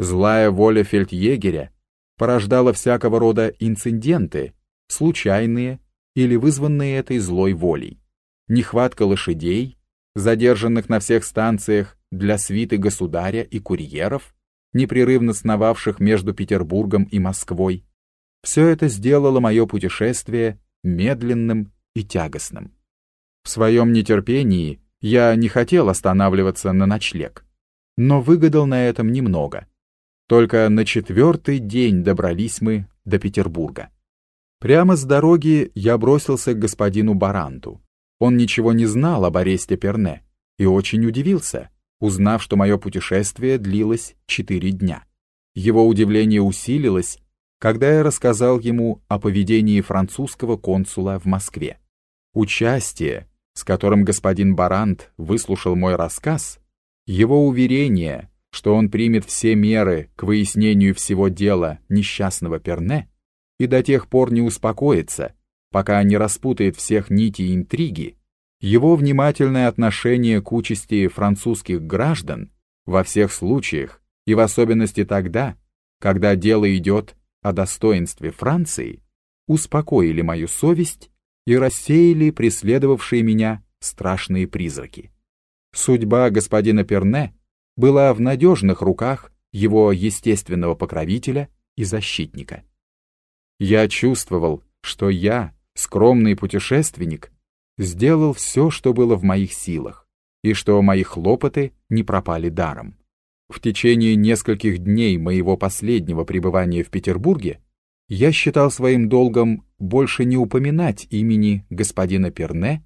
Злая воля фельдъегеря порождала всякого рода инциденты, случайные или вызванные этой злой волей. Нехватка лошадей, задержанных на всех станциях для свиты государя и курьеров, непрерывно сновавших между Петербургом и Москвой, все это сделало мое путешествие медленным и тягостным. В своем нетерпении я не хотел останавливаться на ночлег, но выгадал на этом немного. Только на четвертый день добрались мы до Петербурга. Прямо с дороги я бросился к господину Баранту. Он ничего не знал об аресте Перне и очень удивился, узнав, что мое путешествие длилось четыре дня. Его удивление усилилось, когда я рассказал ему о поведении французского консула в Москве. Участие, с которым господин Барант выслушал мой рассказ, его уверение, что он примет все меры к выяснению всего дела несчастного Перне и до тех пор не успокоится, пока не распутает всех нитей интриги, его внимательное отношение к участи французских граждан во всех случаях и в особенности тогда, когда дело идет о достоинстве Франции, успокоили мою совесть и рассеяли преследовавшие меня страшные призраки. Судьба господина Перне была в надежных руках его естественного покровителя и защитника. Я чувствовал, что я, скромный путешественник, сделал все, что было в моих силах, и что мои хлопоты не пропали даром. В течение нескольких дней моего последнего пребывания в Петербурге я считал своим долгом больше не упоминать имени господина Перне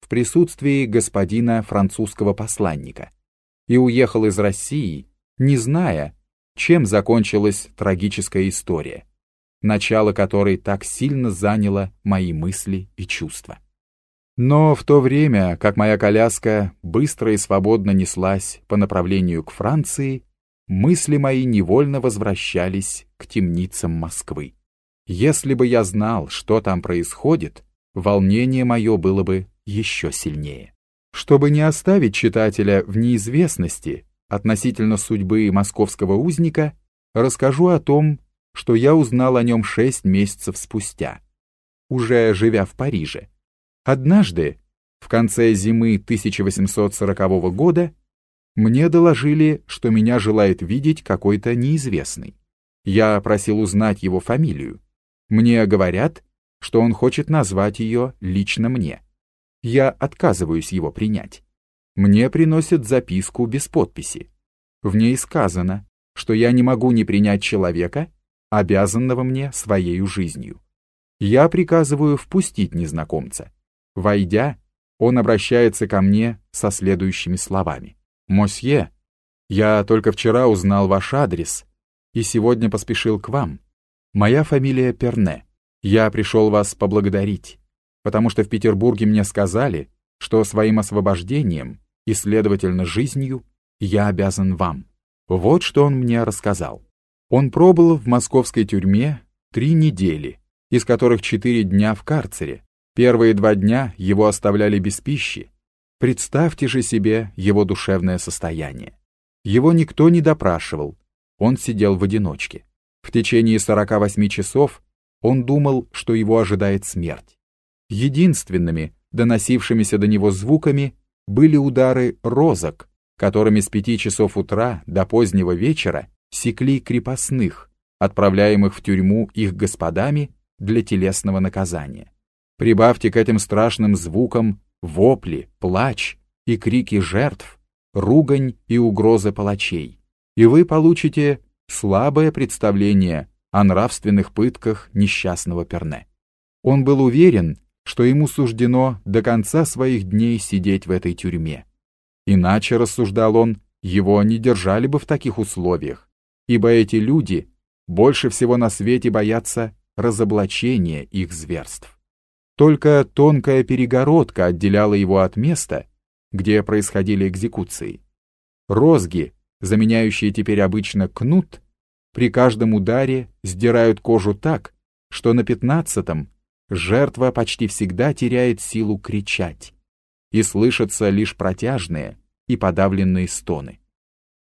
в присутствии господина французского посланника и уехал из России, не зная, чем закончилась трагическая история, начало которой так сильно заняло мои мысли и чувства. Но в то время, как моя коляска быстро и свободно неслась по направлению к Франции, мысли мои невольно возвращались к темницам Москвы. Если бы я знал, что там происходит, волнение мое было бы еще сильнее. Чтобы не оставить читателя в неизвестности относительно судьбы московского узника, расскажу о том, что я узнал о нем шесть месяцев спустя, уже живя в Париже. Однажды, в конце зимы 1840 года, мне доложили, что меня желает видеть какой-то неизвестный. Я просил узнать его фамилию. Мне говорят, что он хочет назвать ее лично мне. Я отказываюсь его принять. Мне приносят записку без подписи. В ней сказано, что я не могу не принять человека, обязанного мне своей жизнью. Я приказываю впустить незнакомца. Войдя, он обращается ко мне со следующими словами. «Мосье, я только вчера узнал ваш адрес и сегодня поспешил к вам. Моя фамилия Перне. Я пришел вас поблагодарить, потому что в Петербурге мне сказали, что своим освобождением и, следовательно, жизнью я обязан вам. Вот что он мне рассказал. Он пробыл в московской тюрьме три недели, из которых четыре дня в карцере, Первые два дня его оставляли без пищи. Представьте же себе его душевное состояние. Его никто не допрашивал, он сидел в одиночке. В течение 48 часов он думал, что его ожидает смерть. Единственными, доносившимися до него звуками, были удары розок, которыми с пяти часов утра до позднего вечера секли крепостных, отправляемых в тюрьму их господами для телесного наказания. Прибавьте к этим страшным звукам вопли, плач и крики жертв, ругань и угрозы палачей, и вы получите слабое представление о нравственных пытках несчастного Перне. Он был уверен, что ему суждено до конца своих дней сидеть в этой тюрьме. Иначе, рассуждал он, его не держали бы в таких условиях, ибо эти люди больше всего на свете боятся разоблачения их зверств. Только тонкая перегородка отделяла его от места, где происходили экзекуции. Розги, заменяющие теперь обычно кнут, при каждом ударе сдирают кожу так, что на пятнадцатом жертва почти всегда теряет силу кричать, и слышатся лишь протяжные и подавленные стоны.